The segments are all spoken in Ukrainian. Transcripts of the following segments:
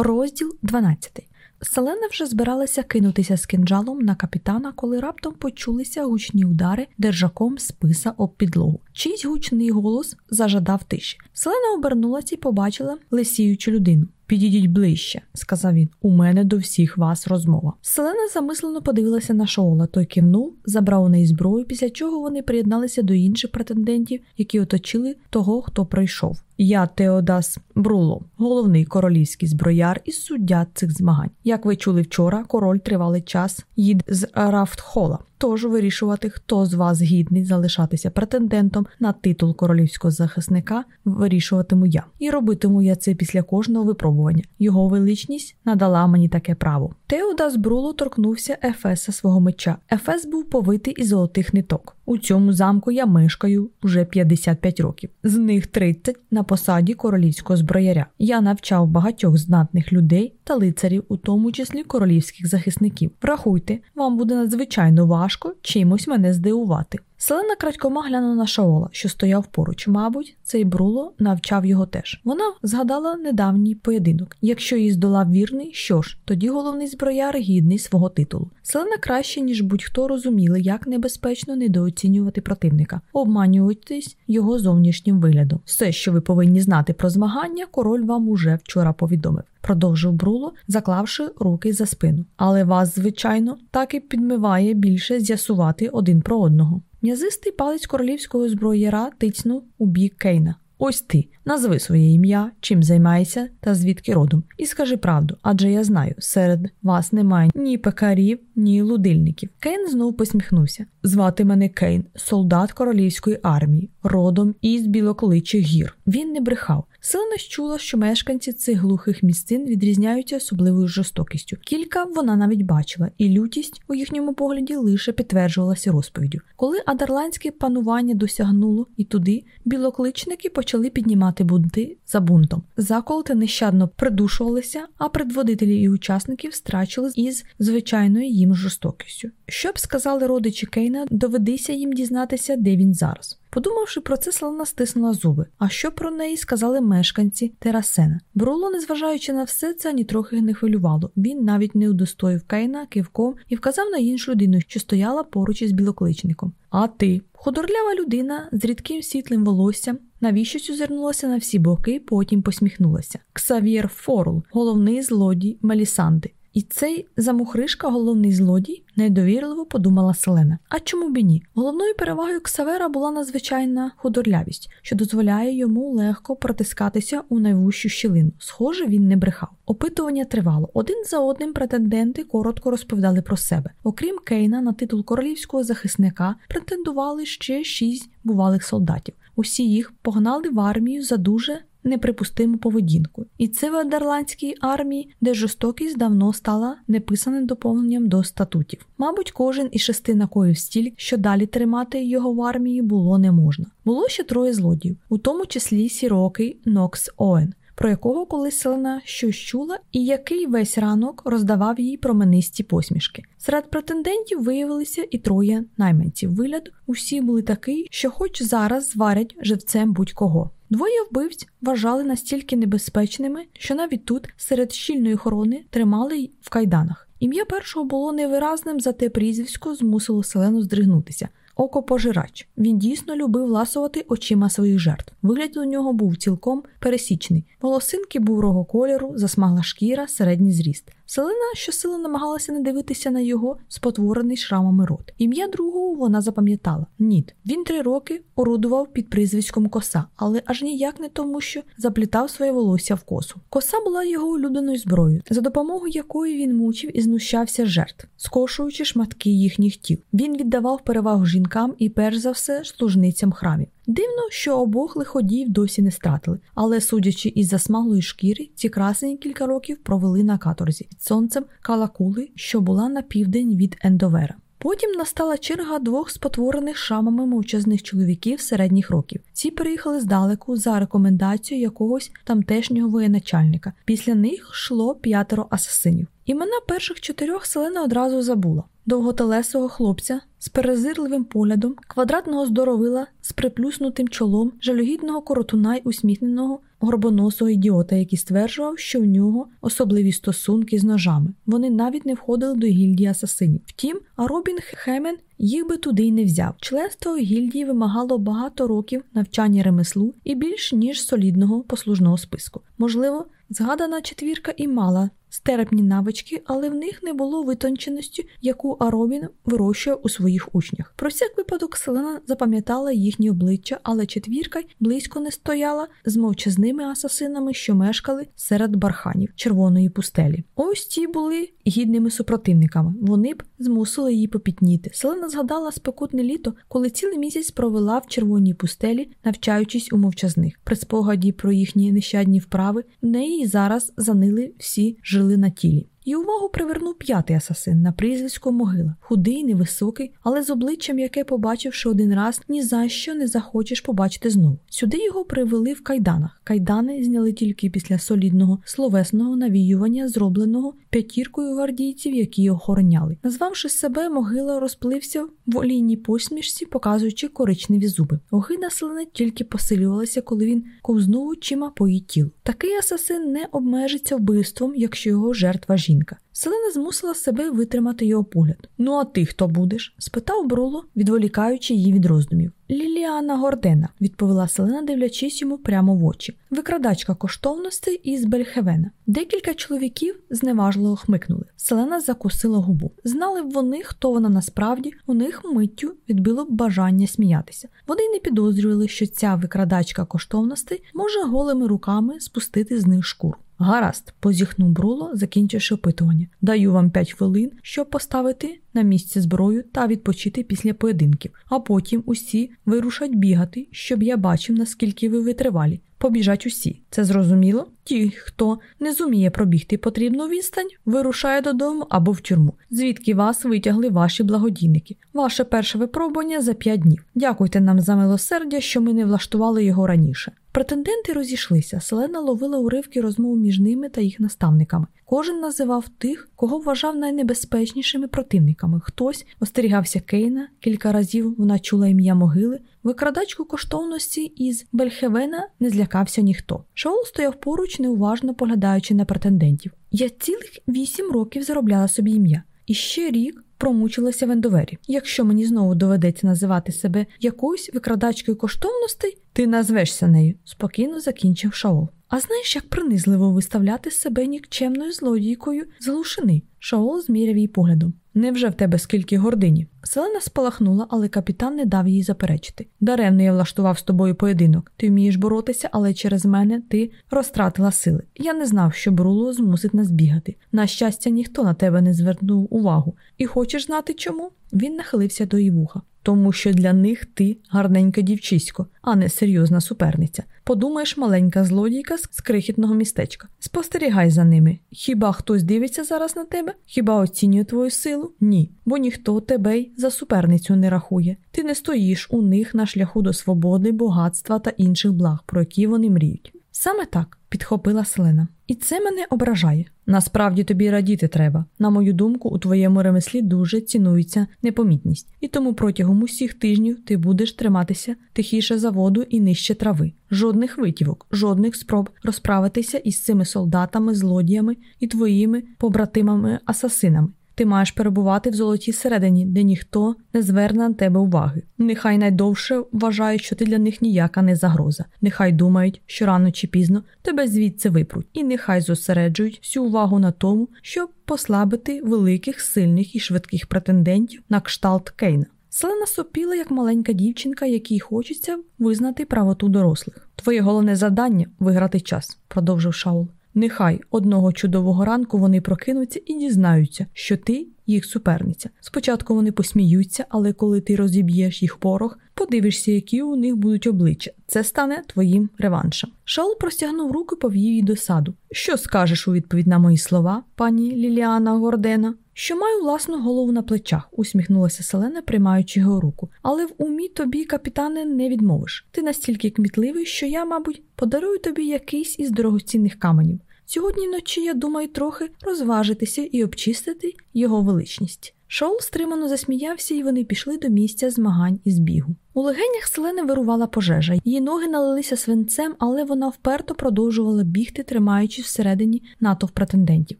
Розділ 12. Селена вже збиралася кинутися з кинджалом на капітана, коли раптом почулися гучні удари держаком списа об підлогу. Чийсь гучний голос зажадав тиші. Селена обернулася і побачила лисіючу людину. Підійдіть ближче, сказав він. У мене до всіх вас розмова. Селена замислено подивилася на Шоула. Той кивнув, забрав у неї зброю, після чого вони приєдналися до інших претендентів, які оточили того, хто прийшов. Я Теодас Бруло, головний королівський зброяр і суддя цих змагань. Як ви чули вчора, король тривалий час їд з Рафтхола. Тож вирішувати, хто з вас гідний залишатися претендентом на титул королівського захисника, вирішуватиму я, і робитиму я це після кожного випробування. Його величність надала мені таке право. Теодас Бруло торкнувся Ефеса свого меча. Ефес був повитий із золотих ниток. У цьому замку я мешкаю вже 55 років, з них 30 на посаді королівського зброяря. Я навчав багатьох знатних людей та лицарів, у тому числі королівських захисників. Врахуйте, вам буде надзвичайно важко чимось мене здивувати. Селена крадькома глянула на Шаола, що стояв поруч. Мабуть, цей бруло навчав його теж. Вона згадала недавній поєдинок. Якщо її здолав вірний, що ж, тоді головний зброяр гідний свого титулу. Селена краще, ніж будь-хто розуміли, як небезпечно недооцінювати противника, обманюватись його зовнішнім виглядом. Все, що ви повинні знати про змагання, король вам уже вчора повідомив. Продовжив Бруло, заклавши руки за спину. Але вас, звичайно, так і підмиває більше з'ясувати один про одного. М'язистий палець королівського зброєра тицьнув у бік Кейна. Ось ти, назви своє ім'я, чим займаєшся та звідки родом, і скажи правду, адже я знаю, серед вас немає ні пекарів, ні лудильників. Кейн знову посміхнувся. Звати мене Кейн, солдат королівської армії, родом із білокличих гір. Він не брехав. Селена чула, що мешканці цих глухих місцин відрізняються особливою жорстокістю. Кілька вона навіть бачила, і лютість у їхньому погляді лише підтверджувалася розповіддю. Коли адерландське панування досягнуло і туди, білокличники почали піднімати бунти за бунтом. Заколоти нещадно придушувалися, а предводителі і учасників страчили із звичайною їм жорстокістю. Що б сказали родичі Кейна, доведися їм дізнатися, де він зараз. Подумавши про це, Селена стиснула зуби. А що про неї сказали мешканці Терасена? Бруло, незважаючи на все це, нітрохи не хвилювало. Він навіть не удостоїв Кейна кивком і вказав на іншу людину, що стояла поруч із білокличником. А ти, худорлява людина з рідким світлим волоссям, навіщось озирнулася на всі боки, потім посміхнулася. Ксав'єр Форл, головний злодій Мелісанди. І цей замухришка головний злодій, недовірливо подумала Селена. А чому б ні? Головною перевагою Ксавера була надзвичайна худорлявість, що дозволяє йому легко протискатися у найвущу щілину. Схоже, він не брехав. Опитування тривало. Один за одним претенденти коротко розповідали про себе. Окрім Кейна, на титул королівського захисника претендували ще шість бувалих солдатів. Усі їх погнали в армію за дуже неприпустиму поведінку. І це в Адерландській армії, де жорстокість давно стала неписаним доповненням до статутів. Мабуть, кожен із шести накоїв стіль, що далі тримати його в армії, було не можна. Було ще троє злодіїв, у тому числі сірокий Нокс Оен. Про якого колись селена щось чула, і який весь ранок роздавав їй променисті посмішки. Серед претендентів виявилися і троє найманців. Вигляд усі були такий, що хоч зараз зварять живцем будь-кого. Двоє вбивць вважали настільки небезпечними, що навіть тут, серед щільної охорони, тримали в кайданах. Ім'я першого було невиразним, зате прізвисько змусило селену здригнутися. Окопожирач. Він дійсно любив ласувати очима своїх жертв. Вигляд у нього був цілком пересічний. Волосинки бурого кольору, засмагла шкіра, середній зріст. Селена щосили намагалася не дивитися на його спотворений шрамами рот. Ім'я другого вона запам'ятала Ніт. Він три роки орудував під прізвиськом коса, але аж ніяк не тому, що заплітав своє волосся в косу. Коса була його улюбленою зброєю, за допомогою якої він мучив і знущався жертв, скошуючи шматки їхніх тіл. Він віддавав перевагу жінкам і, перш за все, служницям храмів. Дивно, що обох лиходіїв досі не стратили, але, судячи із засмаглої шкіри, ці красені кілька років провели на каторзі під сонцем Калакули, що була на південь від Ендовера. Потім настала черга двох спотворених шрамами мовчазних чоловіків середніх років. Ці приїхали здалеку за рекомендацією якогось тамтешнього воєначальника. Після них йшло п'ятеро асасинів. Імена перших чотирьох селена одразу забула. Довготелесого хлопця з перезирливим поглядом, квадратного здоровила з приплюснутим чолом, жалюгідного коротуна й усміхненого горбоносого ідіота, який стверджував, що в нього особливі стосунки з ножами. Вони навіть не входили до гільдії асасинів. Втім, а Робін Хемен їх би туди й не взяв. Членство у гільдії вимагало багато років навчання ремеслу і більш ніж солідного послужного списку. Можливо, згадана четвірка і мала стерепні навички, але в них не було витонченості, яку Аробін вирощує у своїх учнях. Про всяк випадок Селена запам'ятала їхні обличчя, але четвірка близько не стояла з мовчазними асасинами, що мешкали серед барханів червоної пустелі. Ось ті були гідними супротивниками. Вони б змусили її попітніти. Селена згадала спекутне літо, коли цілий місяць провела в червоній пустелі, навчаючись у мовчазних. При спогаді про їхні нещадні вправи в неї зараз занили всі жили на тілі. І увагу привернув п'ятий асасин на прізвисько могила, худий, невисокий, але з обличчям, яке, побачивши один раз, ні за що не захочеш побачити знову. Сюди його привели в кайданах. Кайдани зняли тільки після солідного словесного навіювання, зробленого п'ятіркою гвардійців, які охороняли. Назвавши себе, могила розплився в олійній посмішці, показуючи коричневі зуби. Огида селени тільки посилювалася, коли він ковзнув очима по її тілу. Такий асасин не обмежиться вбивством, якщо його жертва жінка. Селена змусила себе витримати його погляд. Ну, а ти хто будеш? спитав Бруло, відволікаючи її від роздумів. Ліліана Гордена, відповіла Селена, дивлячись йому прямо в очі. Викрадачка коштовностей із Бельхевена. Декілька чоловіків зневажливо хмикнули. Селена закусила губу. Знали б вони, хто вона насправді, у них миттю відбило б бажання сміятися. Вони й не підозрювали, що ця викрадачка коштовностей може голими руками спустити з них шкуру. Гаразд, позіхнув Бруло, закінчивши опитування. Даю вам п'ять хвилин, щоб поставити на місце зброю та відпочити після поєдинків, а потім усі вирушать бігати, щоб я бачив, наскільки ви витривалі. Побіжать усі. Це зрозуміло? Ті, хто не зуміє пробігти потрібну відстань, вирушає додому або в тюрму, звідки вас витягли ваші благодійники. Ваше перше випробування за п'ять днів. Дякуйте нам за милосердя, що ми не влаштували його раніше. Претенденти розійшлися. Селена ловила уривки розмов між ними та їх наставниками. Кожен називав тих, кого вважав найнебезпечнішими противниками. Хтось остерігався Кейна, кілька разів вона чула ім'я могили. Викрадачку коштовності із Бельхевена не злякався ніхто. Шоул стояв поруч, неуважно поглядаючи на претендентів. Я цілих вісім років заробляла собі ім'я. І ще рік промучилася в ендовері. Якщо мені знову доведеться називати себе якоюсь викрадачкою коштовностей, ти назвешся нею, спокійно закінчив Шаол. А знаєш, як принизливо виставляти себе нікчемною злодійкою з глушини? Шаол зміряв її поглядом. Невже в тебе скільки гордині? Селена спалахнула, але капітан не дав їй заперечити. Даремно я влаштував з тобою поєдинок. Ти вмієш боротися, але через мене ти розтратила сили. Я не знав, що Бруло змусить нас бігати. На щастя, ніхто на тебе не звернув увагу. І хочеш знати чому? Він нахилився до її вуха. Тому що для них ти гарненька дівчисько, а не серйозна суперниця. Подумаєш, маленька злодійка з крихітного містечка. Спостерігай за ними. Хіба хтось дивиться зараз на тебе? Хіба оцінює твою силу? Ні, бо ніхто тебе й за суперницю не рахує. Ти не стоїш у них на шляху до свободи, багатства та інших благ, про які вони мріють. Саме так підхопила Селена. І це мене ображає. Насправді тобі радіти треба. На мою думку, у твоєму ремеслі дуже цінується непомітність, і тому протягом усіх тижнів ти будеш триматися тихіше за воду і нижче трави. Жодних витівок, жодних спроб розправитися із цими солдатами, злодіями і твоїми побратимами-асасинами. Ти маєш перебувати в золотій середині, де ніхто не зверне на тебе уваги. Нехай найдовше вважають, що ти для них ніяка не загроза. Нехай думають, що рано чи пізно тебе звідси випруть, і нехай зосереджують всю увагу на тому, щоб послабити великих, сильних і швидких претендентів на кшталт Кейна. Селена сопіла, як маленька дівчинка, якій хочеться визнати правоту дорослих. Твоє головне завдання виграти час, продовжив Шаул. Нехай одного чудового ранку вони прокинуться і дізнаються, що ти їх суперниця. Спочатку вони посміються, але коли ти розіб'єш їх порох, подивишся, які у них будуть обличчя. Це стане твоїм реваншем. Шаул простягнув руку і повів її до саду. Що скажеш у відповідь на мої слова, пані Ліліана Гордена? Що маю власну голову на плечах, усміхнулася Селена, приймаючи його руку. Але в умі тобі, капітане, не відмовиш. Ти настільки кмітливий, що я, мабуть, подарую тобі якийсь із дорогоцінних каменів. Сьогодні вночі я думаю трохи розважитися і обчистити його величність. Шаол стримано засміявся, і вони пішли до місця змагань із бігу. У легенях Селени вирувала пожежа, її ноги налилися свинцем, але вона вперто продовжувала бігти, тримаючись всередині натовпу претендентів.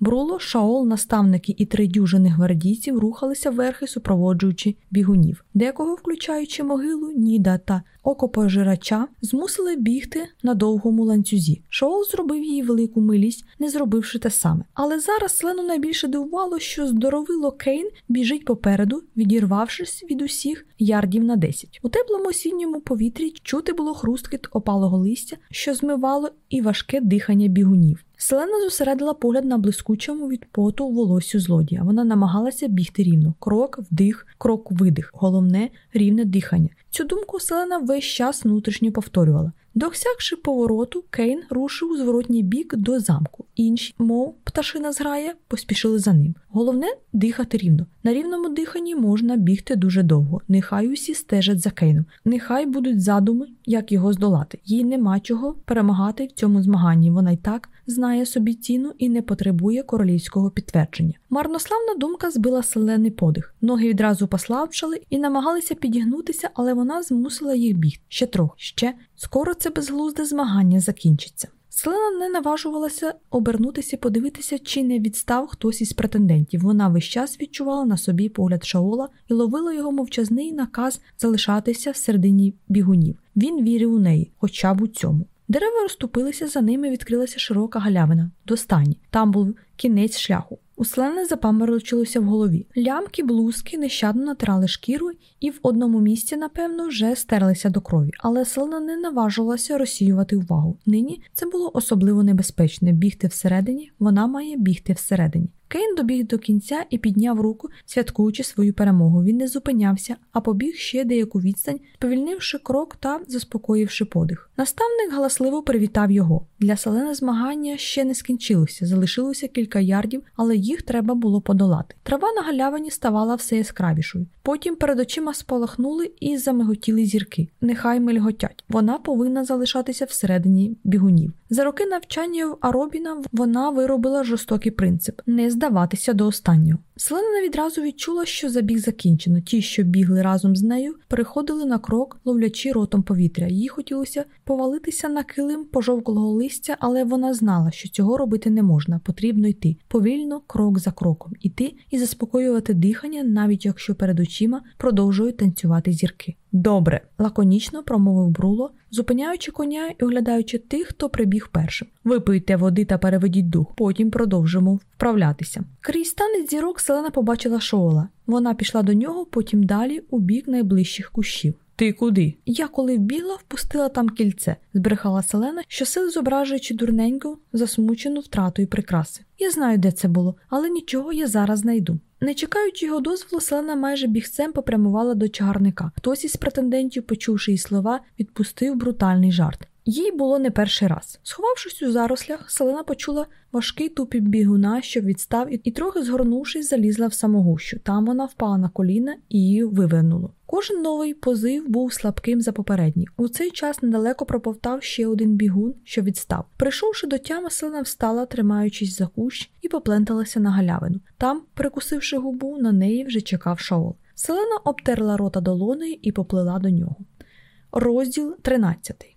Бруло, Шаол, наставники і три дюжини гвардійців рухалися верхи, супроводжуючи бігунів, декого, включаючи Могилу, Ніда та Окопожирача, змусили бігти на довгому ланцюзі. Шаол зробив їй велику милість, не зробивши те саме. Але зараз Селену найбільше дивувало, що здоровило Кейн біжить попереду, відірвавшись від усіх ярдів на 10. У теплому осінньому повітрі чути було хрусткіт опалого листя, що змивало і важке дихання бігунів. Селена зосередила погляд на блискучому від поту волосю злодія. Вона намагалася бігти рівно. Крок, вдих, крок, видих. Головне рівне дихання. Цю думку Селена весь час внутрішньо повторювала. Досягши повороту, Кейн рушив у зворотній бік до замку. Інші, мов пташина зграє, поспішили за ним. Головне дихати рівно. На рівному диханні можна бігти дуже довго. Нехай усі стежать за Кейном. Нехай будуть задуми, як його здолати. Їй нема чого перемагати в цьому змаганні. Вона й так знає собі ціну і не потребує королівського підтвердження. Марнославна думка збила селений подих. Ноги відразу послабшали і намагалися підігнутися, але вона змусила їх бігти. Ще трохи, ще скоро це безглузде змагання закінчиться. Селена не наважувалася обернутися, подивитися, чи не відстав хтось із претендентів. Вона весь час відчувала на собі погляд Шаола і ловила його мовчазний наказ залишатися в середині бігунів. Він вірив у неї, хоча б у цьому. Дерева розступилися, за ними відкрилася широка галявина до стані. Там був кінець шляху. У Селени запаморочилося в голові. Лямки, блузки нещадно натирали шкіру і в одному місці, напевно, вже стерлися до крові, але Селена не наважувалася розсіювати увагу. Нині це було особливо небезпечне бігти всередині, вона має бігти всередині. Кейн добіг до кінця і підняв руку, святкуючи свою перемогу. Він не зупинявся, а побіг ще деяку відстань, повільнивши крок та заспокоївши подих. Наставник галасливо привітав його. Для селени змагання ще не скінчилося, залишилося кілька ярдів, але їх треба було подолати. Трава на галявині ставала все яскравішою. Потім перед очима спалахнули і замиготіли зірки. Нехай мельготять. Вона повинна залишатися всередині бігунів. За роки навчання Аробіна вона виробила жорстокий принцип не здаватися до останнього. Селена відразу відчула, що забіг закінчено. Ті, що бігли разом з нею, переходили на крок, ловлячи ротом повітря. Їй хотілося повалитися на килим пожовклого листя, але вона знала, що цього робити не можна. Потрібно йти повільно, крок за кроком, іти і заспокоювати дихання, навіть якщо перед очима продовжують танцювати зірки. Добре, лаконічно промовив Бруло, зупиняючи коня і оглядаючи тих, хто прибіг першим. Випийте води та переведіть дух, потім продовжимо вправлятися. Крізь танець зірок селена побачила шоула. Вона пішла до нього, потім далі у бік найближчих кущів. Ти куди? Я коли вбігла, впустила там кільце, збрехала Селена, щосили зображуючи дурненьку, засмучену втратою прикраси. Я знаю, де це було, але нічого я зараз знайду. Не чекаючи його дозволу, Селена майже бігцем попрямувала до чагарника. Хтось із претендентів, почувши її слова, відпустив брутальний жарт. Їй було не перший раз. Сховавшись у зарослях, Селена почула важкий тупі бігуна, що відстав, і, трохи згорнувшись, залізла в самогущу. Там вона впала на коліна і її вивернуло. Кожен новий позив був слабким за попередній. У цей час недалеко проповтав ще один бігун, що відстав. Прийшовши до тями, Селена встала, тримаючись за кущ, і попленталася на галявину. Там, прикусивши губу, на неї вже чекав Шаол. Селена обтерла рота долонею і поплила до нього. Розділ 13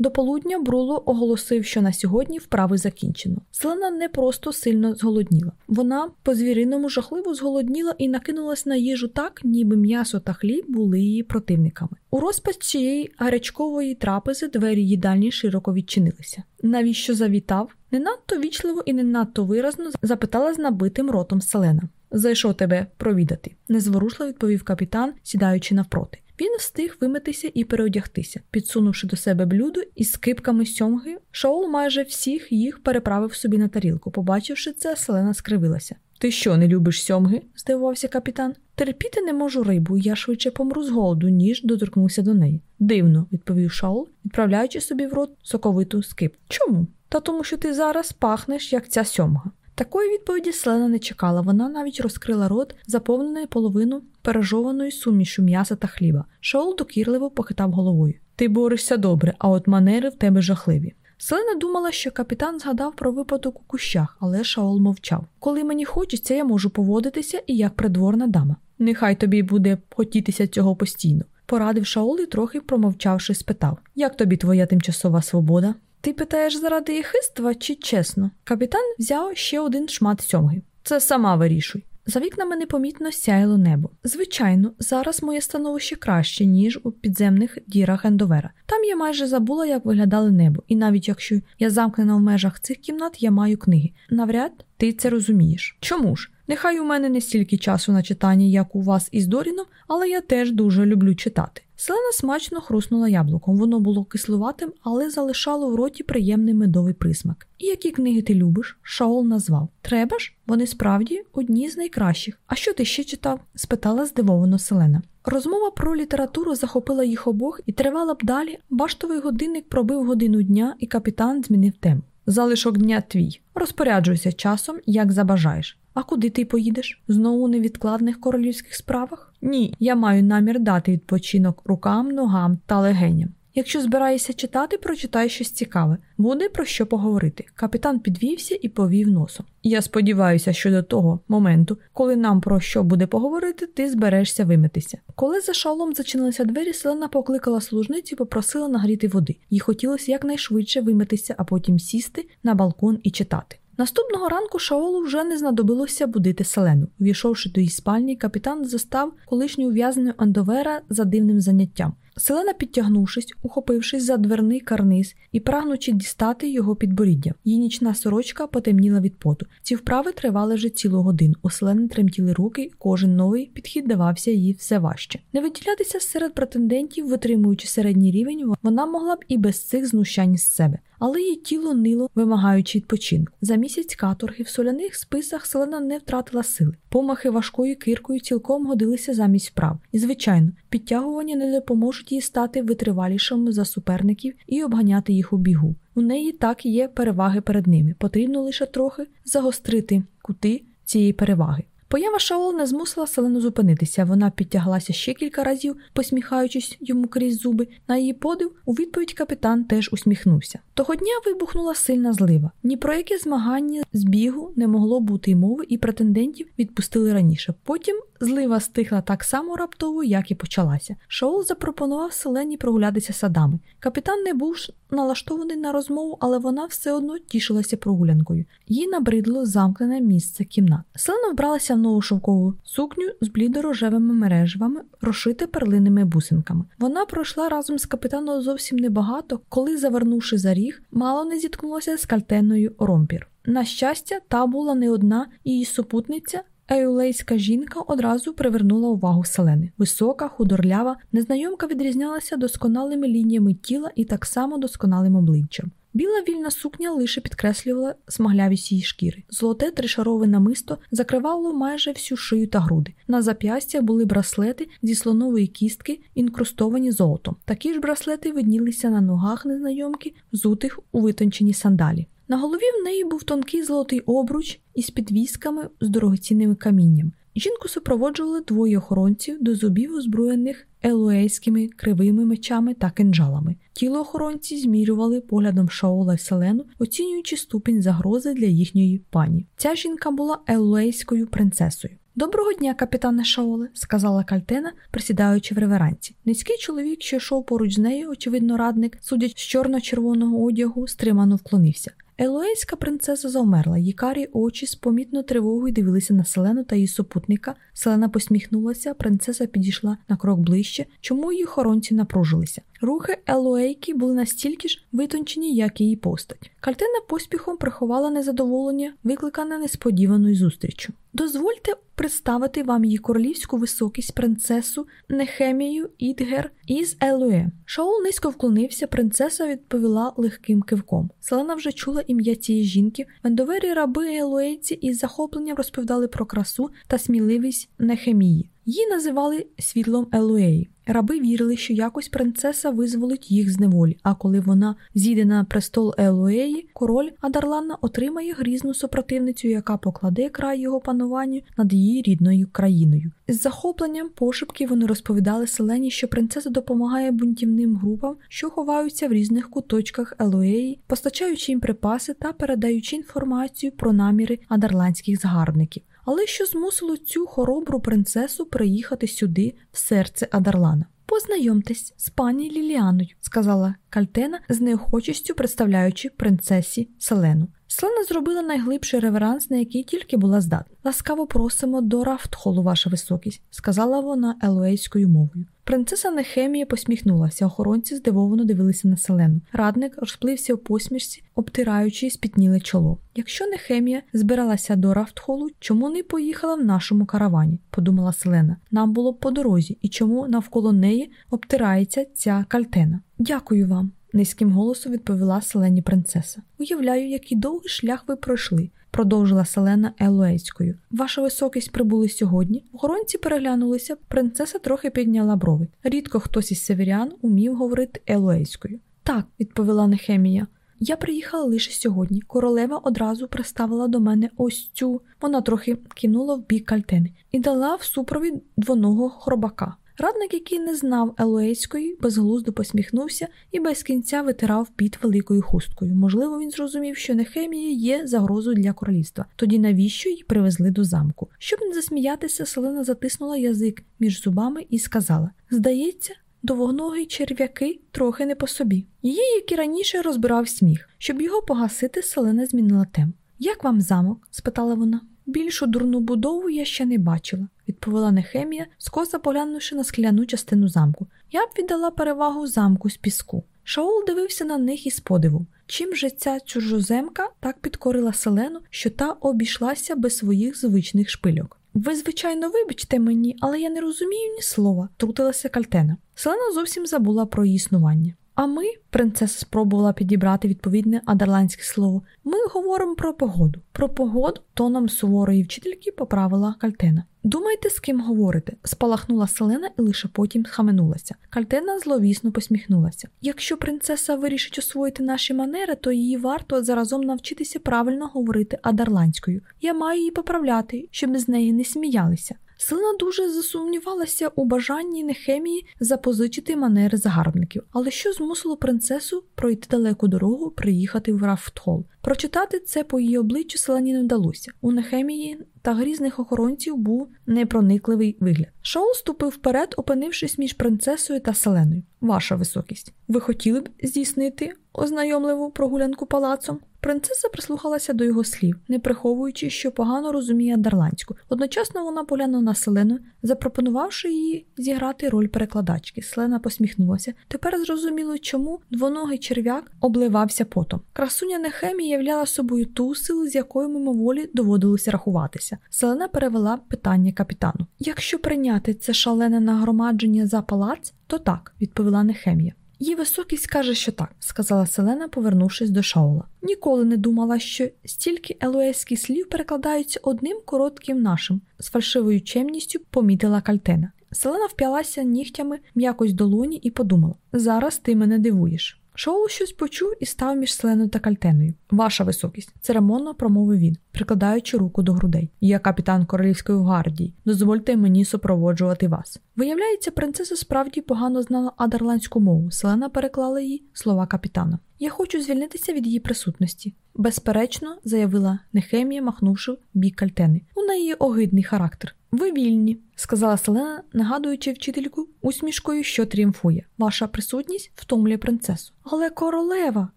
до полудня Бруло оголосив, що на сьогодні вправи закінчено. Селена не просто сильно зголодніла. Вона по звіриному жахливо зголодніла і накинулась на їжу так, ніби м'ясо та хліб були її противниками. У розпач цієї гарячкової трапези двері їдальні широко відчинилися. Навіщо завітав? Не надто вічливо і не надто виразно запитала з набитим ротом Селена. Зайшов тебе провідати, незворушливо відповів капітан, сідаючи навпроти. Він встиг вимитися і переодягтися, підсунувши до себе блюдо із скипками сьомги, Шаол майже всіх їх переправив собі на тарілку. Побачивши це, селена скривилася. Ти що, не любиш сьомги? здивувався капітан. Терпіти не можу рибу, я швидше помру з голоду, ніж доторкнувся до неї. Дивно, відповів Шаол, відправляючи собі в рот соковиту скип. Чому? Та тому, що ти зараз пахнеш, як ця сьомга. Такої відповіді Селена не чекала. Вона навіть розкрила рот, заповнений половину пережованою сумішю м'яса та хліба. Шоул докірливо похитав головою. Ти борешся добре, а от манери в тебе жахливі. Селена думала, що капітан згадав про випадок у кущах, але Шаол мовчав. Коли мені хочеться, я можу поводитися і як придворна дама. Нехай тобі буде хотітися цього постійно. порадив Шаол і трохи промовчавши, спитав Як тобі твоя тимчасова свобода? Ти питаєш заради єхиства чи чесно? Капітан взяв ще один шмат сьомги. Це сама вирішуй. За вікнами непомітно сяяло небо. Звичайно, зараз моє становище краще, ніж у підземних дірах Ендовера. Там я майже забула, як виглядало небо, і навіть якщо я замкнена в межах цих кімнат, я маю книги. Навряд ти це розумієш. Чому ж? Нехай у мене не стільки часу на читання, як у вас із Доріном, але я теж дуже люблю читати. Селена смачно хруснула яблуком. Воно було кислуватим, але залишало в роті приємний медовий присмак. І які книги ти любиш? Шаол назвав. Треба ж? Вони справді одні з найкращих. А що ти ще читав? спитала здивовано Селена. Розмова про літературу захопила їх обох і тривала б далі. Баштовий годинник пробив годину дня, і капітан змінив тему. Залишок дня твій. Розпоряджуйся часом, як забажаєш. А куди ти поїдеш? Знову у невідкладних королівських справах? Ні, я маю намір дати відпочинок рукам, ногам та легеням. Якщо збираєшся читати, прочитай щось цікаве, буде про що поговорити. Капітан підвівся і повів носом. Я сподіваюся, що до того моменту, коли нам про що буде поговорити, ти зберешся вимитися. Коли за шалом зачинилися двері, селена покликала служницю і попросила нагріти води. Їй хотілося якнайшвидше вимитися, а потім сісти на балкон і читати. Наступного ранку Шаолу вже не знадобилося будити селену. Увійшовши до її спальні, капітан застав колишню ув'язнену Андовера за дивним заняттям. Селена, підтягнувшись, ухопившись за дверний карниз і прагнучи дістати його підборіддя. Її нічна сорочка потемніла від поту. Ці вправи тривали вже цілу годину. У селени тремтіли руки, кожен новий підхід давався їй все важче. Не виділятися серед претендентів, витримуючи середній рівень, вона могла б і без цих знущань з себе але її тіло нило, вимагаючи відпочинку. За місяць каторги в соляних списах селена не втратила сили. Помахи важкою киркою цілком годилися замість вправ. І, звичайно, підтягування не допоможуть їй стати витривалішим за суперників і обганяти їх у бігу. У неї так є переваги перед ними. Потрібно лише трохи загострити кути цієї переваги. Поява Шаол не змусила селену зупинитися. Вона підтяглася ще кілька разів, посміхаючись йому крізь зуби. На її подив, у відповідь капітан теж усміхнувся. Того дня вибухнула сильна злива. Ні про яке змагання з бігу не могло бути й мови, і претендентів відпустили раніше. Потім злива стихла так само раптово, як і почалася. Шаол запропонував селені прогулятися садами. Капітан не був налаштований на розмову, але вона все одно тішилася прогулянкою. Їй набридло замкнене місце кімнат. Селена вбралася в нову шовкову сукню з блідорожевими мережевами, розшите перлинними бусинками. Вона пройшла разом з капітаном зовсім небагато, коли, завернувши за ріг, мало не зіткнулася з кальтеною ромпір. На щастя, та була не одна, її супутниця. Еюлейська жінка одразу привернула увагу селени. Висока, худорлява, незнайомка відрізнялася досконалими лініями тіла і так само досконалим обличчям. Біла вільна сукня лише підкреслювала смаглявість її шкіри. Золоте тришарове намисто закривало майже всю шию та груди. На зап'ястях були браслети зі слонової кістки, інкрустовані золотом. Такі ж браслети виднілися на ногах незнайомки, взутих у витончені сандалі. На голові в неї був тонкий золотий обруч із підвісками з дорогоцінним камінням. Жінку супроводжували двоє охоронців до зубів, озброєних елуейськими кривими мечами та кинджалами. Тіло охоронці змірювали поглядом Шаола й Селену, оцінюючи ступінь загрози для їхньої пані. Ця жінка була елуейською принцесою. Доброго дня, капітане Шаоле, сказала Кальтена, присідаючи в реверанці. Низький чоловік, що йшов поруч з нею, очевидно, радник, судять з чорно-червоного одягу, стримано вклонився. Елоейська принцеса завмерла, її карі очі з помітною тривогою дивилися на Селену та її супутника. Селена посміхнулася, принцеса підійшла на крок ближче, чому її хоронці напружилися. Рухи Елоейки були настільки ж витончені, як її постать. Кальтена поспіхом приховала незадоволення, викликане несподіваною зустрічю. Дозвольте представити вам її королівську високість принцесу Нехемію Ідгер із Елуе. Шаул низько вклонився, принцеса відповіла легким кивком. Селена вже чула ім'я цієї жінки. Вендовері раби Елуейці із захопленням розповідали про красу та сміливість Нехемії. Її називали світлом Елуеї. Раби вірили, що якось принцеса визволить їх з неволі, а коли вона зійде на престол Елуеї, король Адарлана отримає грізну супротивницю, яка покладе край його пануванню над її рідною країною. З захопленням пошепки вони розповідали селені, що принцеса допомагає бунтівним групам, що ховаються в різних куточках Елуеї, постачаючи їм припаси та передаючи інформацію про наміри адарландських загарбників. Але що змусило цю хоробру принцесу приїхати сюди, в серце Адарлана? Познайомтесь з пані Ліліаною, сказала Кальтена з неохочістю представляючи принцесі Селену. Селена зробила найглибший реверанс, на який тільки була здатна. Ласкаво просимо до Рафтхолу, ваша високість, сказала вона елуейською мовою. Принцеса Нехемія посміхнулася, охоронці здивовано дивилися на селену. Радник розплився у посмішці, обтираючи спітніле чоло. Якщо Нехемія збиралася до Рафтхолу, чому не поїхала в нашому каравані? подумала Селена. Нам було по дорозі, і чому навколо неї обтирається ця кальтена? Дякую вам. Низьким голосом відповіла селені принцеса. Уявляю, який довгий шлях ви пройшли, продовжила Селена Елуейською. Ваша високість прибули сьогодні. Охоронці переглянулися, принцеса трохи підняла брови. Рідко хтось із северян умів говорити Елуейською. Так, відповіла Нехемія. Я приїхала лише сьогодні. Королева одразу приставила до мене ось цю. Вона трохи кинула в бік кальтени і дала в супровід двоного хробака. Радник, який не знав елуейської, безглуздо посміхнувся і без кінця витирав під великою хусткою. Можливо, він зрозумів, що Нехемія є загрозою для королівства. Тоді навіщо її привезли до замку? Щоб не засміятися, Селена затиснула язик між зубами і сказала: Здається, довгоногий черв'яки трохи не по собі. Її, як і раніше, розбирав сміх. Щоб його погасити, Селена змінила тему. Як вам замок? спитала вона. Більшу дурну будову я ще не бачила, відповіла Нехемія, скоса поглянувши на скляну частину замку. Я б віддала перевагу замку з піску. Шаул дивився на них із подивом. Чим же ця чужоземка так підкорила селену, що та обійшлася без своїх звичних шпильок? Ви, звичайно, вибачте мені, але я не розумію ні слова, трутилася кальтена. Селена зовсім забула про її існування. А ми, принцеса спробувала підібрати відповідне адерландське слово, ми говоримо про погоду. Про погоду тоном суворої вчительки поправила Кальтена. Думайте, з ким говорите, спалахнула Селена і лише потім схаменулася. Кальтена зловісно посміхнулася. Якщо принцеса вирішить освоїти наші манери, то її варто заразом навчитися правильно говорити адерландською. Я маю її поправляти, щоб з неї не сміялися. Селена дуже засумнівалася у бажанні Нехемії запозичити манери загарбників, але що змусило принцесу пройти далеку дорогу, приїхати в Рафтхол. Прочитати це по її обличчю селені не вдалося. У Нехемії та грізних охоронців був непроникливий вигляд. Шоу ступив вперед, опинившись між принцесою та селеною. Ваша високість. Ви хотіли б здійснити ознайомливу прогулянку палацом? Принцеса прислухалася до його слів, не приховуючи, що погано розуміє дарландську. Одночасно вона поглянула на Селену, запропонувавши їй зіграти роль перекладачки. Селена посміхнулася. Тепер зрозуміло, чому двоногий черв'як обливався потом. Красуня Нехемі являла собою ту силу, з якою мимоволі доводилося рахуватися. Селена перевела питання капітану. Якщо прийняти це шалене нагромадження за палац, то так, відповіла Нехемія. Її високість каже, що так, сказала Селена, повернувшись до Шаула. Ніколи не думала, що стільки елуейських слів перекладаються одним коротким нашим, з фальшивою чемністю помітила Кальтена. Селена вп'ялася нігтями м'якось долоні і подумала: зараз ти мене дивуєш. Шоу щось почув і став між Селеною та Кальтеною. Ваша високість, церемонно промовив він, прикладаючи руку до грудей. Я капітан королівської гвардії. Дозвольте мені супроводжувати вас. Виявляється, принцеса справді погано знала адерландську мову. Селена переклала їй слова капітана. Я хочу звільнитися від її присутності. Безперечно, заявила Нехемія, махнувши бік кальтени. У неї огидний характер. Ви вільні, сказала Селена, нагадуючи вчительку усмішкою, що тріумфує. Ваша присутність втомлює принцесу. Але королева,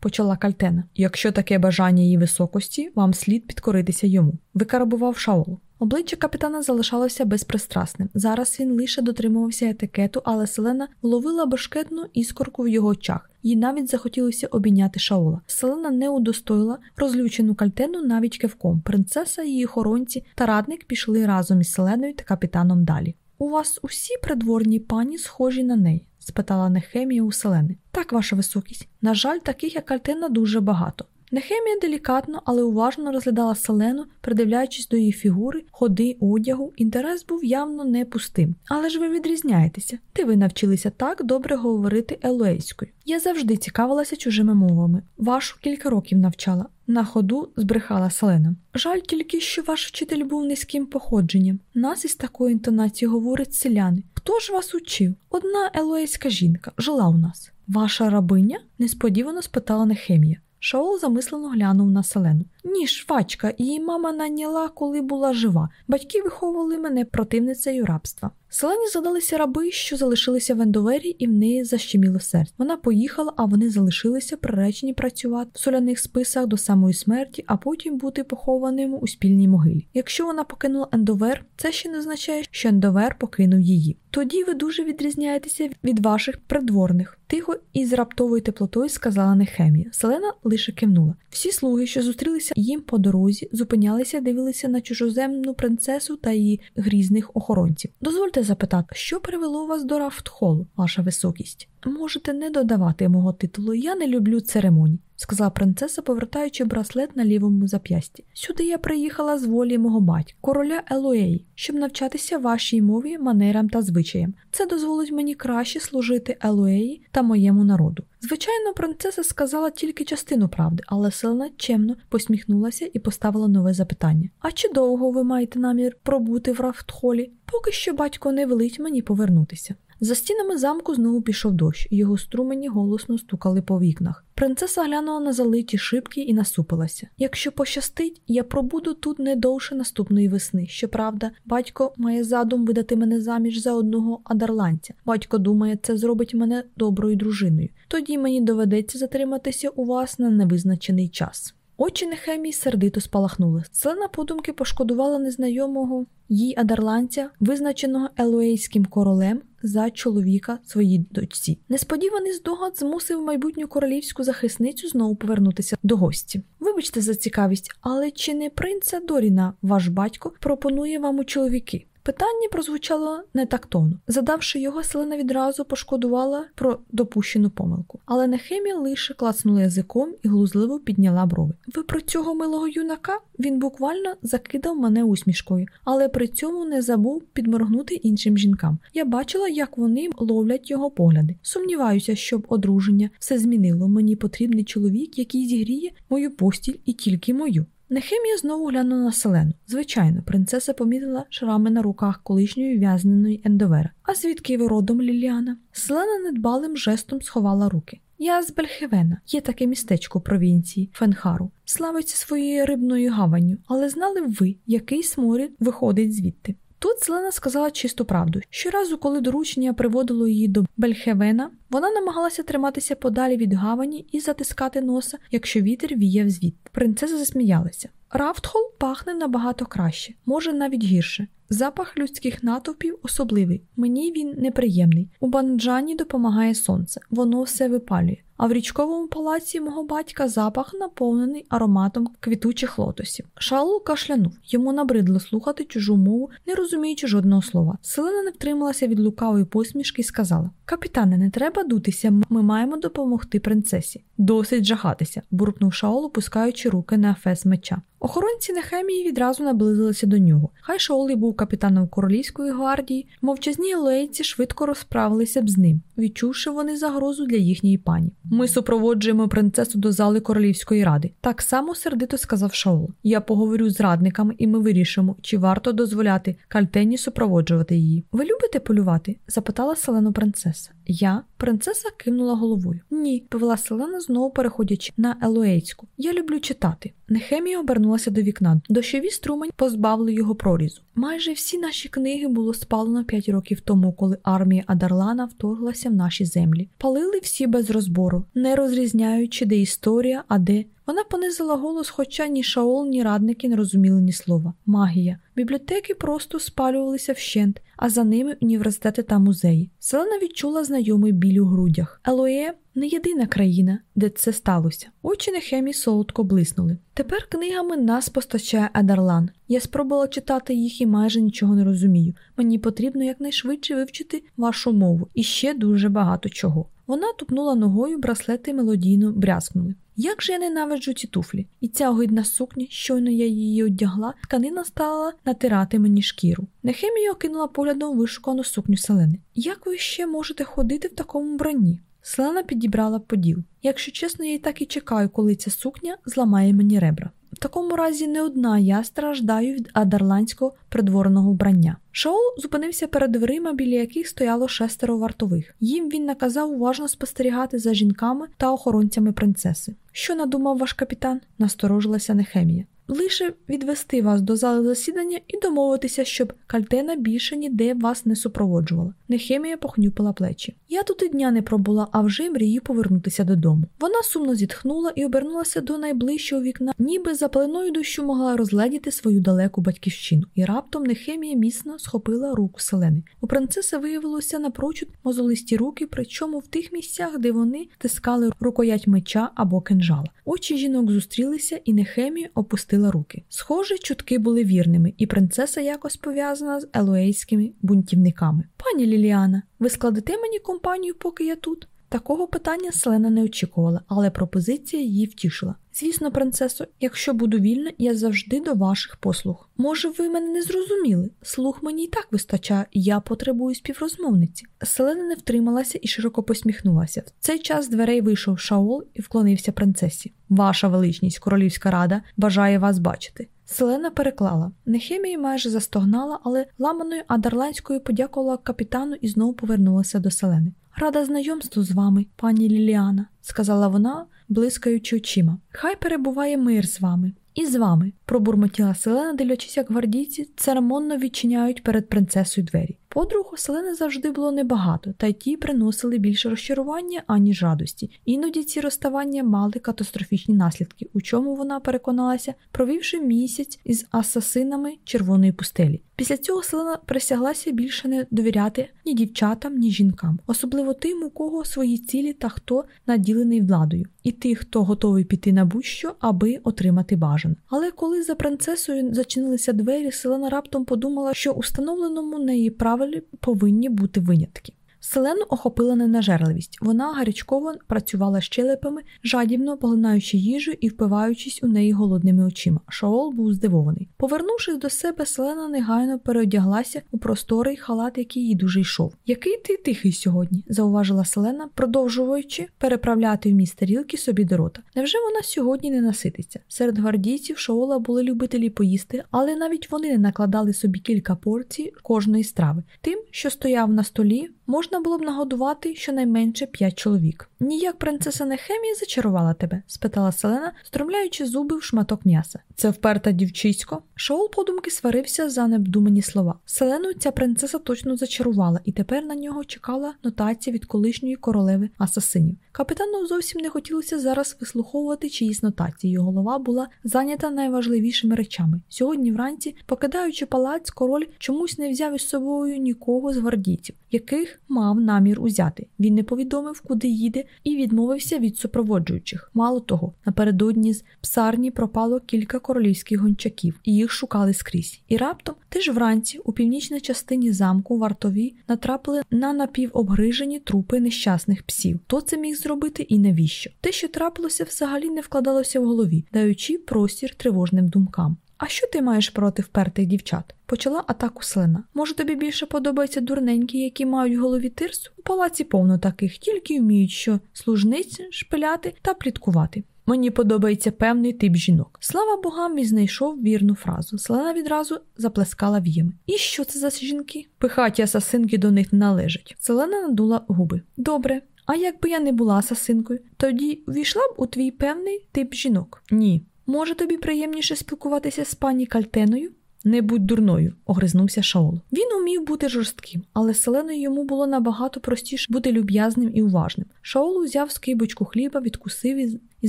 почала кальтена. Якщо таке бажання її високості, вам слід підкоритися йому. Викарабував Шаол. Обличчя капітана залишалося безпристрасним. Зараз він лише дотримувався етикету, але Селена вловила башкетну іскорку в його очах. Їй навіть захотілося обійняти Шаола. Селена не удостоїла розлючену кальтену навіть кивком. Принцеса, її охоронці та радник пішли разом із Селеною та капітаном далі. У вас усі придворні пані схожі на неї? спитала Нехемія у Селени. Так, ваша високість. На жаль, таких як Кальтена дуже багато. Нехемія делікатно, але уважно розглядала селену, придивляючись до її фігури, ходи, одягу. Інтерес був явно не пустим. Але ж ви відрізняєтеся. Ти ви навчилися так добре говорити елуейською. Я завжди цікавилася чужими мовами. Вашу кілька років навчала. На ходу збрехала Селена. Жаль тільки, що ваш вчитель був низьким походженням. Нас із такою інтонацією говорять селяни. Хто ж вас учив? Одна елуейська жінка жила у нас. Ваша рабиня? несподівано спитала Нехемія. Шоул замислено глянув на селену. Ні, швачка, її мама наняла, коли була жива. Батьки виховували мене противницею рабства. Селені згадалися раби, що залишилися в Ендовері, і в неї защеміло серце. Вона поїхала, а вони залишилися приречені працювати в соляних списах до самої смерті, а потім бути похованими у спільній могилі. Якщо вона покинула Ендовер, це ще не означає, що Ендовер покинув її. Тоді ви дуже відрізняєтеся від ваших придворних. Тихо і з раптовою теплотою сказала Нехемія. Селена лише кивнула. Всі слуги, що зустрілися їм по дорозі, зупинялися, дивилися на чужоземну принцесу та її грізних охоронців. Дозвольте запитати, що привело вас до Рафтхолу, ваша високість? Можете не додавати мого титулу, я не люблю церемоній, сказала принцеса, повертаючи браслет на лівому зап'ясті. Сюди я приїхала з волі мого батька, короля Елоеї, щоб навчатися вашій мові, манерам та звичаям. Це дозволить мені краще служити Елоеї та моєму народу. Звичайно, принцеса сказала тільки частину правди, але Селена чемно посміхнулася і поставила нове запитання: А чи довго ви маєте намір пробути в Рафтхолі? Поки що батько не велить мені повернутися. За стінами замку знову пішов дощ, і його струмені голосно стукали по вікнах. Принцеса глянула на залиті шибки і насупилася. Якщо пощастить, я пробуду тут не довше наступної весни. Щоправда, батько має задум видати мене заміж за одного адарланця. Батько думає, це зробить мене доброю дружиною. Тоді мені доведеться затриматися у вас на невизначений час. Очі Нехемії сердито спалахнули. Селена подумки пошкодувала незнайомого їй адарланця, визначеного елуейським королем за чоловіка своїй дочці. Несподіваний здогад змусив майбутню королівську захисницю знову повернутися до гості. Вибачте за цікавість, але чи не принца Доріна, ваш батько, пропонує вам у чоловіки? Питання прозвучало не тактовно. Задавши його, Селена відразу пошкодувала про допущену помилку. Але Нехемі лише клацнула язиком і глузливо підняла брови. Ви про цього милого юнака? Він буквально закидав мене усмішкою, але при цьому не забув підморгнути іншим жінкам. Я бачила, як вони ловлять його погляди. Сумніваюся, щоб одруження все змінило. Мені потрібний чоловік, який зігріє мою постіль і тільки мою. Нехемія знову глянула на селену. Звичайно, принцеса помітила шрами на руках колишньої в'язненої Ендовера. А звідки ви родом, Ліліана? Селена недбалим жестом сховала руки. Я з Бельхевена, є таке містечко провінції Фенхару, славиться своєю рибною гаванню, але знали б ви, який сморід виходить звідти. Тут Селена сказала чисту правду. Щоразу, коли доручення приводило її до Бельхевена, вона намагалася триматися подалі від гавані і затискати носа, якщо вітер віяв звідти. Принцеса засміялася. Рафтхол пахне набагато краще, може навіть гірше. Запах людських натовпів особливий. Мені він неприємний. У банджані допомагає сонце, воно все випалює. А в річковому палаці мого батька запах наповнений ароматом квітучих лотосів. Шаул кашлянув. Йому набридло слухати чужу мову, не розуміючи жодного слова. Селена не втрималася від лукавої посмішки і сказала: Капітане, не треба дутися, ми маємо допомогти принцесі. Досить жахатися, буркнув Шаол, опускаючи руки на ефес меча. Охоронці Нехемії відразу наблизилися до нього. Хай Шаол і був капітаном королівської гвардії, мовчазні ейлвейці швидко розправилися б з ним, відчувши вони загрозу для їхньої пані. Ми супроводжуємо принцесу до зали королівської ради. Так само сердито сказав Шаол. Я поговорю з радниками, і ми вирішимо, чи варто дозволяти Кальтені супроводжувати її. Ви любите полювати? запитала Селену принцеса. Я, принцеса, кивнула головою. Ні, повела Селена, знову переходячи на ейлвейську. Я люблю читати. Нехемія обернулася до вікна. Дощові струмені позбавили його прозорості. Майже всі наші книги було спалено п'ять років тому, коли армія Адарлана вторглася в наші землі. Палили всі без розбору, не розрізняючи, де історія, а де. Вона понизила голос, хоча ні Шаол, ні радники не розуміли ні слова. Магія. Бібліотеки просто спалювалися вщент, а за ними університети та музеї. Селена відчула знайомий біль у грудях. Елоє не єдина країна, де це сталося. Очі Нехемі солодко блиснули. Тепер книгами нас постачає Адарлан. Я спробувала читати їх і майже нічого не розумію. Мені потрібно якнайшвидше вивчити вашу мову і ще дуже багато чого. Вона тупнула ногою, браслети мелодійно брязкнули. Як же я ненавиджу ці туфлі, і ця огидна сукня, щойно я її одягла, тканина стала натирати мені шкіру. Нехемія окинула поглядом вишукану сукню селени. Як ви ще можете ходити в такому броні? Селена підібрала поділ. Якщо чесно, я й так і чекаю, коли ця сукня зламає мені ребра. Такому разі не одна я страждаю від адерландського придворного вбрання. Шоу зупинився перед дверима, біля яких стояло шестеро вартових. Їм він наказав уважно спостерігати за жінками та охоронцями принцеси. Що надумав ваш капітан? насторожилася Нехемія. Лише відвести вас до зали засідання і домовитися, щоб кальтена більше ніде вас не супроводжувала. Нехемія похнюпила плечі. Я тут і дня не пробула, а вже мрію повернутися додому. Вона сумно зітхнула і обернулася до найближчого вікна, ніби за пеленою дощу могла розгледіти свою далеку батьківщину. І раптом Нехемія міцно схопила руку селени. У принцеси виявилося напрочуд мозолисті руки, причому в тих місцях, де вони тискали рукоять меча або кинжала. Очі жінок зустрілися, і Нехемія опустила руки. Схоже, чутки були вірними, і принцеса якось пов'язана з елуейськими бунтівниками. Пані Ліліана, ви складете мені компанію, поки я тут? Такого питання Селена не очікувала, але пропозиція її втішила. Звісно, принцесо, якщо буду вільна, я завжди до ваших послуг. Може, ви мене не зрозуміли? Слух мені й так вистачає, я потребую співрозмовниці. Селена не втрималася і широко посміхнулася. В цей час з дверей вийшов Шаол і вклонився принцесі. Ваша величність, королівська рада, бажає вас бачити. Селена переклала. Нехемія майже застогнала, але ламаною адарландською подякувала капітану і знову повернулася до селени. Рада знайомству з вами, пані Ліліана, сказала вона, блискаючи очима. Хай перебуває мир з вами. І з вами, пробурмотіла Селена, дивлячись, як гвардійці церемонно відчиняють перед принцесою двері. Подруг у Селени завжди було небагато, та й ті приносили більше розчарування, аніж радості. Іноді ці розставання мали катастрофічні наслідки, у чому вона переконалася, провівши місяць із асасинами червоної пустелі. Після цього Селена присяглася більше не довіряти ні дівчатам, ні жінкам, особливо тим, у кого свої цілі та хто наділений владою, і тих, хто готовий піти на будь-що, аби отримати бажане. Але коли за принцесою зачинилися двері, Селена раптом подумала, що установленому неї правилі повинні бути винятки. Селену охопила ненажерливість. Вона гарячково працювала щелепами, жадібно поглинаючи їжу і впиваючись у неї голодними очима. Шаол був здивований. Повернувшись до себе, Селена негайно переодяглася у просторий халат, який їй дуже йшов. Який ти тихий сьогодні? зауважила Селена, продовжуючи переправляти в міст тарілки собі до рота. Невже вона сьогодні не насититься? Серед гвардійців Шаола були любителі поїсти, але навіть вони не накладали собі кілька порцій кожної страви. Тим, що стояв на столі, можна було б нагодувати щонайменше п'ять чоловік. Ніяк принцеса Нехемія зачарувала тебе? спитала Селена, стромляючи зуби в шматок м'яса. Це вперта дівчисько. Шаол подумки сварився за необдумані слова. Селену ця принцеса точно зачарувала, і тепер на нього чекала нотація від колишньої королеви асасинів. Капітану зовсім не хотілося зараз вислуховувати чиїсь нотації. Його голова була зайнята найважливішими речами. Сьогодні вранці, покидаючи палац, король чомусь не взяв із собою нікого з гвардійців, яких мав намір узяти. Він не повідомив, куди їде, і відмовився від супроводжуючих. Мало того, напередодні з псарні пропало кілька королівських гончаків, і їх шукали скрізь. І раптом, теж вранці, у північній частині замку вартові натрапили на напівобгрижені трупи нещасних псів. Хто це міг зробити і навіщо? Те, що трапилося, взагалі не вкладалося в голові, даючи простір тривожним думкам. А що ти маєш проти впертих дівчат? Почала атаку Селена. Може, тобі більше подобаються дурненькі, які мають в голові тирсу? У палаці повно таких, тільки вміють що служниць шпиляти та пліткувати. Мені подобається певний тип жінок. Слава богам, він знайшов вірну фразу. Селена відразу заплескала в'ями. І що це за жінки? Пихаті асасинки до них не належать. Селена надула губи. Добре. А якби я не була асасинкою, тоді увійшла б у твій певний тип жінок? Ні. Може, тобі приємніше спілкуватися з пані Кальтеною? Не будь дурною, огризнувся Шаол. Він умів бути жорстким, але селеною йому було набагато простіше бути люб'язним і уважним. Шаол узяв скибочку хліба, відкусив і і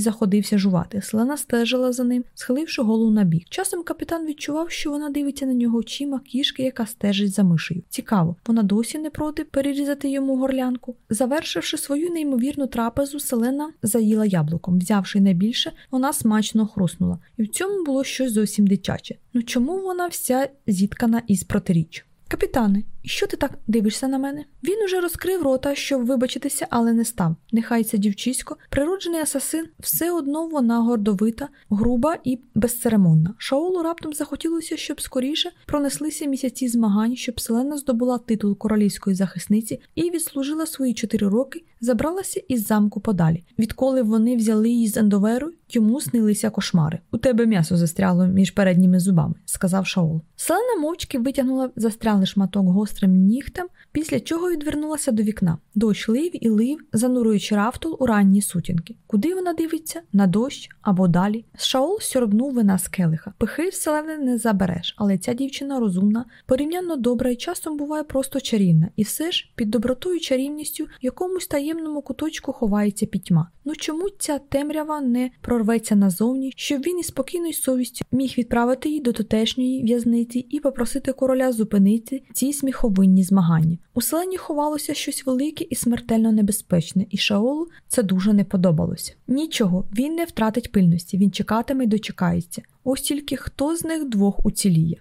заходився жувати. Селена стежила за ним, схиливши голову на бік. Часом капітан відчував, що вона дивиться на нього очима кішки, яка стежить за мишею. Цікаво, вона досі не проти перерізати йому горлянку. Завершивши свою неймовірну трапезу, селена заїла яблуком. Взявши найбільше, вона смачно хруснула, і в цьому було щось зовсім дитяче. Ну чому вона вся зіткана із протиріч? Капітане, що ти так дивишся на мене? Він уже розкрив рота, щоб вибачитися, але не став. Нехай це дівчисько, природжений асасин, все одно вона гордовита, груба і безцеремонна. Шаолу раптом захотілося, щоб скоріше пронеслися місяці змагань, щоб Селена здобула титул королівської захисниці і відслужила свої чотири роки, забралася із замку подалі. Відколи вони взяли її з Ендоверу, йому снилися кошмари. У тебе м'ясо застряло між передніми зубами, сказав Шаол. Селена мовчки витягнула застрялий шматок гострим нігтем, після чого відвернулася до вікна. Дощ лив і лив, зануруючи рафтул у ранні сутінки. Куди вона дивиться? На дощ або далі. Шаол сьорбнув вина з келиха. Пихи вселене не забереш, але ця дівчина розумна, порівняно добра і часом буває просто чарівна, і все ж під добротою чарівністю якомусь таємному куточку ховається пітьма. Ну чому ця темрява не прорветься назовні, щоб він із спокійною совістю міг відправити її до тутешньої в'язниці і попросити короля зупинити ці сміховинні змагання? У селені ховалося щось велике і смертельно небезпечне, і Шаолу це дуже не подобалося. Нічого, він не втратить пильності, він чекатиме й дочекається. Ось тільки хто з них двох уціліє.